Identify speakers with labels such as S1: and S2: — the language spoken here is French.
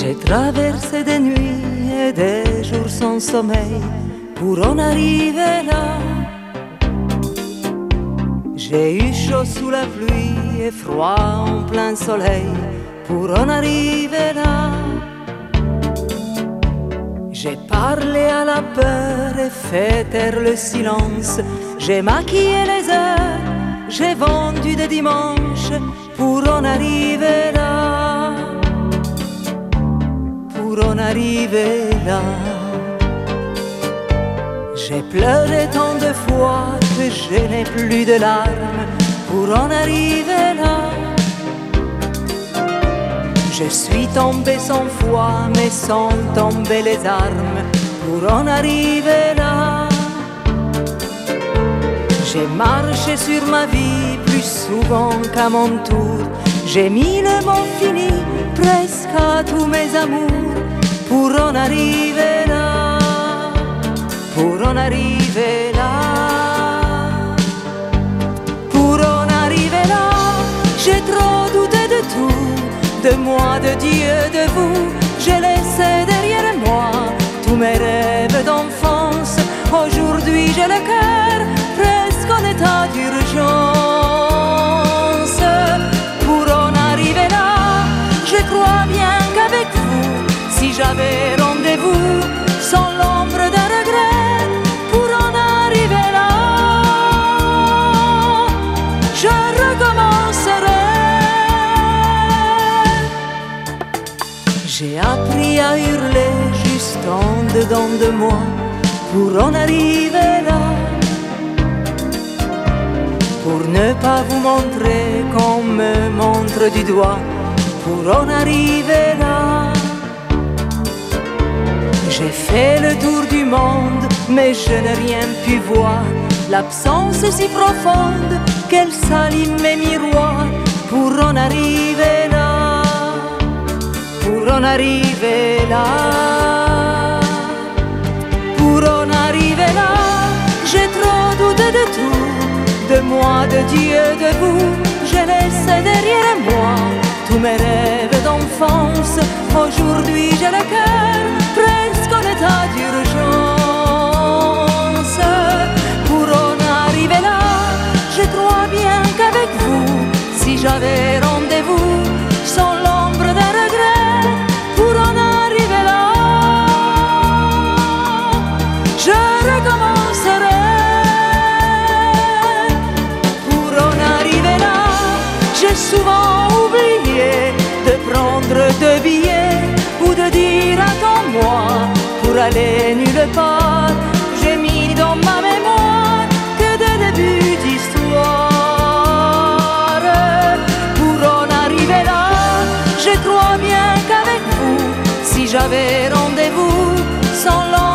S1: J'ai traversé des nuits et des jours sans sommeil pour en arriver là. J'ai eu chaud sous la pluie et froid en plein soleil pour en arriver là. J'ai parlé à la peur et fait taire le silence. J'ai maquillé les heures, j'ai vendu des dimanches pour en arriver là. Là. J'ai pleuré tant de fois que je n'ai plus de larmes pour en arriver là. Je suis tombé sans foi, mais sans tomber les armes pour en arriver là. J'ai marché sur ma vie plus souvent qu'à mon tour. J'ai mis le mot fini presque à tous mes amours pour en arriver là. J'avais rendez-vous, sans l'ombre d'un regret, pour en arriver là, je recommencerai. J'ai appris à hurler juste en dedans de moi pour en arriver là. Pour ne pas vous montrer qu'on me montre du doigt, pour en arriver là. J'ai fait le tour du monde, mais je n'ai rien pu voir. L'absence est si profonde qu'elle salit mes miroirs pour en arriver là. Pour en arriver là. Pour en arriver là, j'ai trop douté de tout, de moi, de Dieu, de vous. J'ai laissé derrière moi tous mes rêves d'enfance. Aujourd'hui, j'ai le cœur j'avais rendez-vous, sans l'ombre d'un regret, pour en arriver là, je recommencerai. Pour en arriver là, j'ai souvent oublié de prendre deux billets ou de dire attends-moi pour aller nulle part. J'ai mis dans ma mémoire je crois bien qu'avec vous, si j'avais rendez-vous sans l'en